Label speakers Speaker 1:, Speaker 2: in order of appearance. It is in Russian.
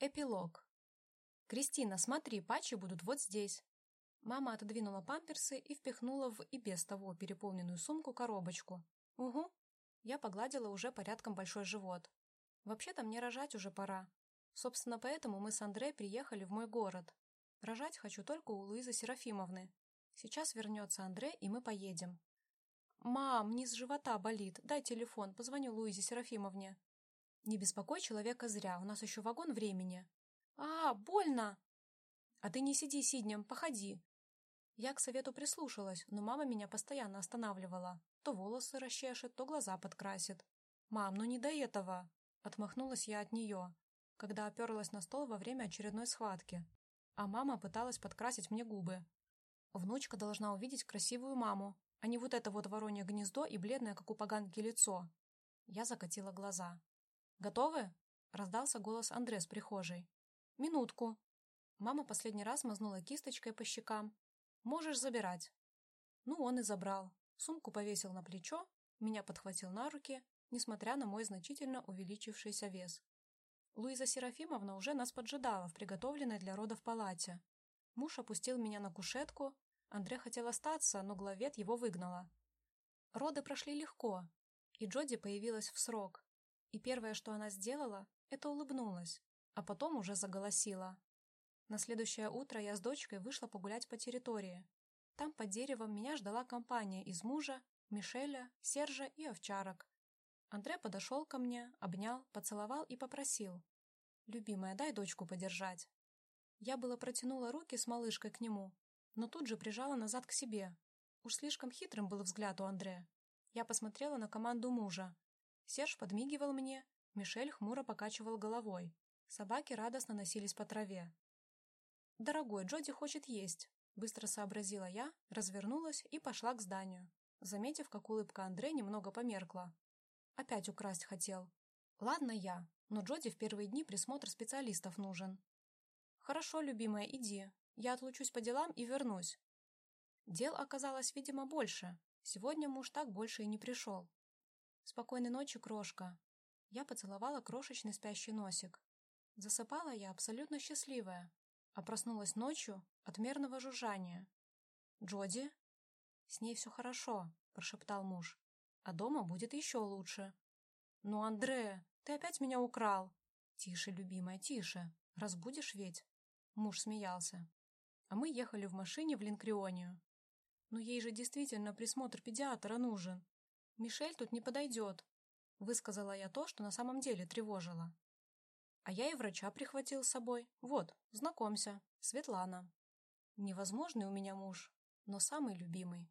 Speaker 1: Эпилог. «Кристина, смотри, патчи будут вот здесь». Мама отодвинула памперсы и впихнула в и без того переполненную сумку коробочку. «Угу». Я погладила уже порядком большой живот. Вообще-то мне рожать уже пора. Собственно, поэтому мы с Андре приехали в мой город. Рожать хочу только у Луизы Серафимовны. Сейчас вернется Андре, и мы поедем. «Мам, низ живота болит. Дай телефон, позвоню Луизе Серафимовне». Не беспокой человека зря, у нас еще вагон времени. А, больно! А ты не сиди сиднем, походи. Я к совету прислушалась, но мама меня постоянно останавливала. То волосы расчешет, то глаза подкрасит. «Мам, ну не до этого!» Отмахнулась я от нее, когда оперлась на стол во время очередной схватки. А мама пыталась подкрасить мне губы. Внучка должна увидеть красивую маму, а не вот это вот воронье гнездо и бледное, как у поганки, лицо. Я закатила глаза. «Готовы?» — раздался голос Андре с прихожей. «Минутку». Мама последний раз мазнула кисточкой по щекам. «Можешь забирать». Ну, он и забрал. Сумку повесил на плечо, меня подхватил на руки, несмотря на мой значительно увеличившийся вес. Луиза Серафимовна уже нас поджидала в приготовленной для родов палате. Муж опустил меня на кушетку, Андре хотел остаться, но главет его выгнала. Роды прошли легко, и Джоди появилась в срок. И первое, что она сделала, это улыбнулась, а потом уже заголосила. На следующее утро я с дочкой вышла погулять по территории. Там под деревом меня ждала компания из мужа, Мишеля, Сержа и овчарок. Андре подошел ко мне, обнял, поцеловал и попросил. «Любимая, дай дочку подержать». Я было протянула руки с малышкой к нему, но тут же прижала назад к себе. Уж слишком хитрым был взгляд у Андре. Я посмотрела на команду мужа, Серж подмигивал мне, Мишель хмуро покачивал головой. Собаки радостно носились по траве. «Дорогой, Джоди хочет есть», — быстро сообразила я, развернулась и пошла к зданию, заметив, как улыбка Андре немного померкла. Опять украсть хотел. Ладно я, но Джоди в первые дни присмотр специалистов нужен. Хорошо, любимая, иди. Я отлучусь по делам и вернусь. Дел оказалось, видимо, больше. Сегодня муж так больше и не пришел. «Спокойной ночи, крошка». Я поцеловала крошечный спящий носик. Засыпала я абсолютно счастливая, а проснулась ночью от мерного жужжания. «Джоди?» «С ней все хорошо», — прошептал муж. «А дома будет еще лучше». «Ну, Андре, ты опять меня украл!» «Тише, любимая, тише. Разбудишь ведь?» Муж смеялся. А мы ехали в машине в Линкрионию. «Ну, ей же действительно присмотр педиатра нужен. «Мишель тут не подойдет», — высказала я то, что на самом деле тревожило. А я и врача прихватил с собой. Вот, знакомься, Светлана. Невозможный у меня муж, но самый любимый.